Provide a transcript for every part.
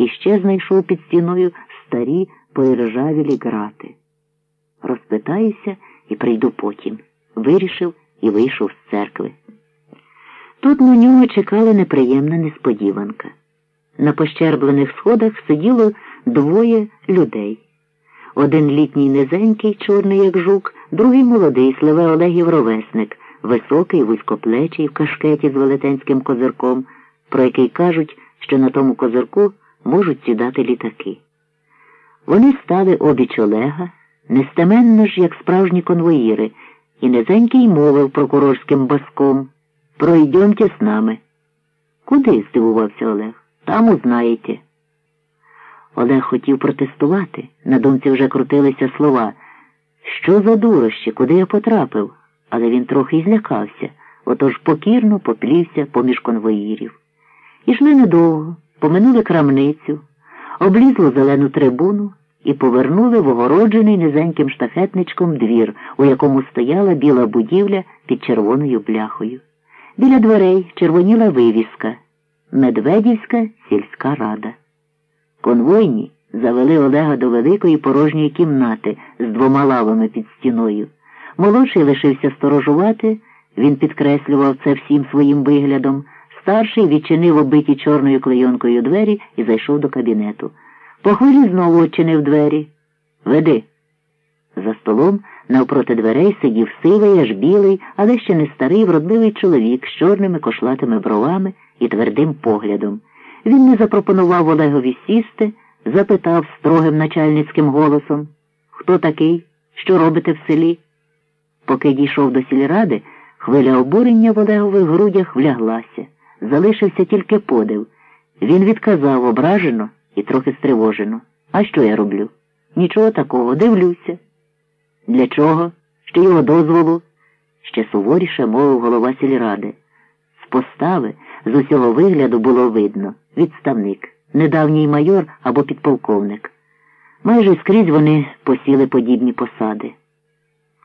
і ще знайшов під стіною старі поіржавілі грати. Розпитаюся і прийду потім. Вирішив і вийшов з церкви. Тут на нього чекала неприємна несподіванка. На пощерблених сходах сиділо двоє людей. Один літній низенький, чорний, як жук, другий молодий, сливе Олегів ровесник, високий, вузькоплечий, в кашкеті з велетенським козирком, про який кажуть, що на тому козирку можуть сідати літаки. Вони стали обіч Олега, нестеменно ж, як справжні конвоїри, і низенький мовив прокурорським баском Пройдемте з нами. Куди? здивувався Олег. Там узнаєте. Олег хотів протестувати. На думці вже крутилися слова. Що за дурощі, куди я потрапив? Але він трохи злякався, отож покірно поплівся поміж конвоїрів. Ішли недовго, поминули крамницю, облізло зелену трибуну і повернули в огороджений низеньким штафетничком двір, у якому стояла біла будівля під червоною бляхою. Біля дверей червоніла вивіска Медведівська сільська рада. Конвойні завели Олега до великої порожньої кімнати з двома лавами під стіною. Молодший лишився сторожувати, він підкреслював це всім своїм виглядом. Старший відчинив обиті чорною клейонкою двері і зайшов до кабінету. По хвилі знову очинив двері. Веди. За столом навпроти дверей сидів сивий, аж білий, але ще не старий, вродливий чоловік з чорними кошлатими бровами і твердим поглядом. Він не запропонував Олегові сісти, запитав строгим начальницьким голосом Хто такий? Що робите в селі? Поки дійшов до сільради, хвиля обурення в Олегових грудях вляглася. Залишився тільки подив. Він відказав ображено і трохи стривожено. А що я роблю? Нічого такого, дивлюся. Для чого? Ще його дозволу? Ще суворіше мовив голова сільради. З постави з усього вигляду було видно відставник, недавній майор або підполковник. Майже скрізь вони посіли подібні посади.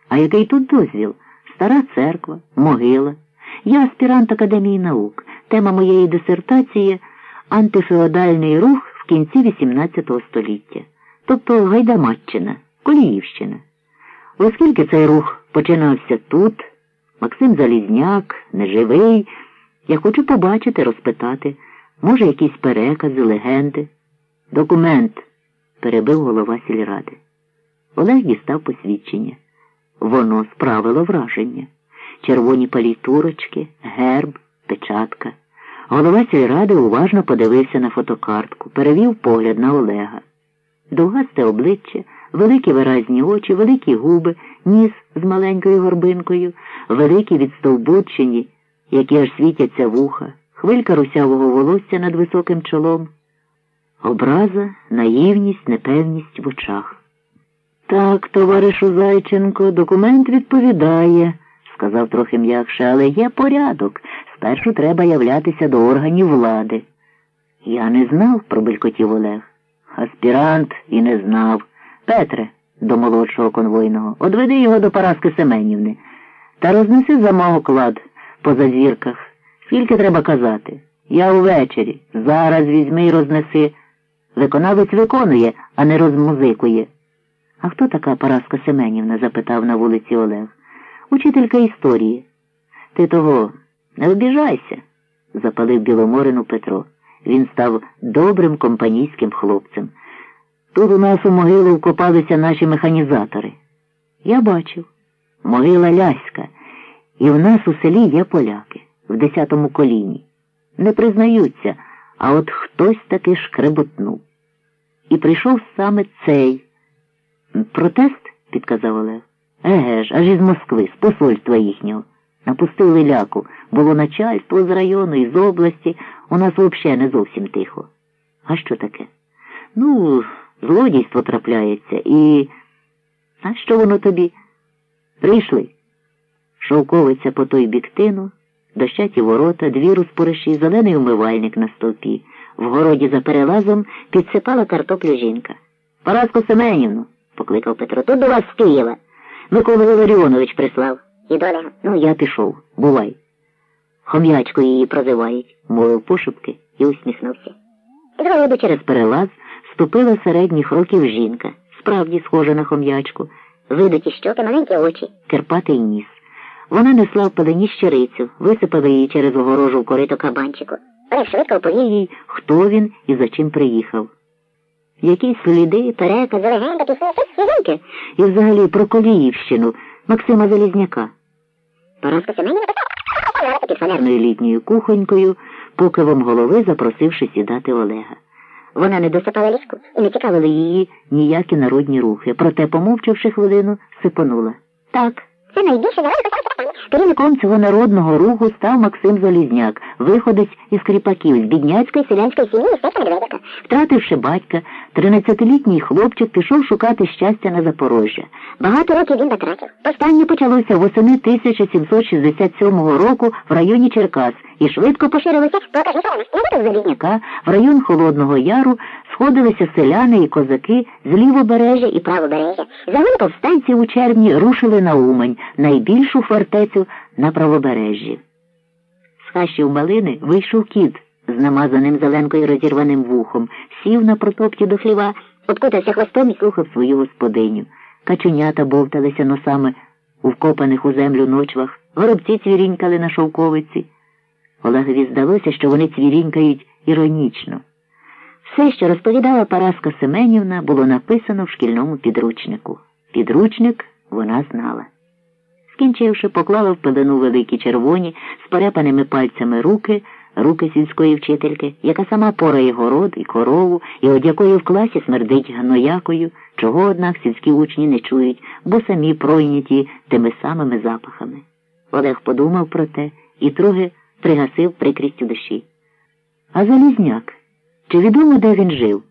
А який тут дозвіл? Стара церква, могила. Я аспірант Академії наук. Тема моєї дисертації антифеодальний рух в кінці XVIII століття, тобто Гайдамаччина, Коліївщина. Оскільки цей рух починався тут, Максим Залізняк, неживий, я хочу побачити, розпитати, може, якісь перекази, легенди. Документ, перебив голова сільради. Олег дістав посвідчення. Воно справило враження. Червоні палітурочки, герб, печатка. Голова сільради уважно подивився на фотокартку, перевів погляд на Олега. Довгасте обличчя, великі виразні очі, великі губи, ніс з маленькою горбинкою, великі відстовбучені, які аж світяться вуха, хвилька русявого волосся над високим чолом. Образа, наївність, непевність в очах. Так, товаришу Зайченко, документ відповідає, сказав трохи м'якше, але є порядок. Спершу треба являтися до органів влади. Я не знав, пробелькотів Олег. Аспірант і не знав. Петре, до молодшого конвойного, одведи його до Параски Семенівни та рознеси за мого клад по зазірках. Скільки треба казати? Я увечері. Зараз візьми й рознеси. Виконавець виконує, а не розмузикує. А хто така Параска Семенівна? запитав на вулиці Олег. Учителька історії. Ти того не обіжайся, запалив Біломорину Петро. Він став добрим компанійським хлопцем. Тут у нас у могилу вкопалися наші механізатори. Я бачив. Могила ляська. І в нас у селі є поляки в десятому коліні. Не признаються, а от хтось таки шкреботнув. І прийшов саме цей. Протест, підказав Олег. Еге ж, аж із Москви, з посольства їхнього. Напустили ляку. Було начальство з району і з області. У нас взагалі не зовсім тихо. А що таке? Ну, злодійство трапляється і. А що воно тобі? Прийшли. Шовковиця по той бік тину, дощаті ворота, дві розпориші, зелений умивальник на стовпі. В городі за перелазом підсипала картоплю жінка. Параско Семенівну, покликав Петро, тут до вас з Києва. Микола Валеріонович прислав. І доля, ну я пішов, бувай. Хом'ячко її прозивають, мовив пошепки і усміхнувся. Голоду через перелаз ступила середніх років жінка, справді схожа на хом'ячку, видаті щоки, маленькі очі, кирпатий ніс. Вона несла в пелені щирицю, висипала її через огорожу в корито кабанчику. Олег швидко оповів їй, хто він і за чим приїхав. Якісь сліди, перекази, легенда, пісні, свіженьки, і взагалі про Коліївщину Максима Залізняка. Під фанерною літньою кухонькою, покивом голови запросивши сідати Олега. Вона не досипала ліжку і не цікавили її ніякі народні рухи, проте, помовчавши хвилину, сипонула. Так, це найбільше Керівником цього народного руху став Максим Залізняк, виходець із кріпаків, з бідняцької селянської сім'ї містечка Медведика. Втративши батька, тринадцятилітній хлопчик пішов шукати щастя на Запорожжя. Багато років він потратив. Повстання почалося восени 1767 року в районі Черкас і швидко поширилося в Залізняка в район Холодного Яру сходилися селяни і козаки з лівобережжя і правобережжя. Загони повстанці у червні рушили на Умань, найбільшу фортецю на правобережжі. З хащів малини вийшов кіт з намазаним зеленкою розірваним вухом, сів на протопті до хліва, обкутався хвостом і слухав свою господиню. Каченята бовталися носами у вкопаних у землю ночвах, горобці цвірінькали на шовковиці. Олегові здалося, що вони цвірінькають іронічно. Все, що розповідала Параска Семенівна, було написано в шкільному підручнику. Підручник вона знала. Скінчивши, поклала в пилину великі червоні з перепаними пальцями руки, руки сільської вчительки, яка сама порає город і корову, і од якої в класі смердить гноякою, чого, однак, сільські учні не чують, бо самі пройняті тими самими запахами. Олег подумав про те і трохи пригасив прикрість у душі. А Залізняк, чи відомо, де він жив?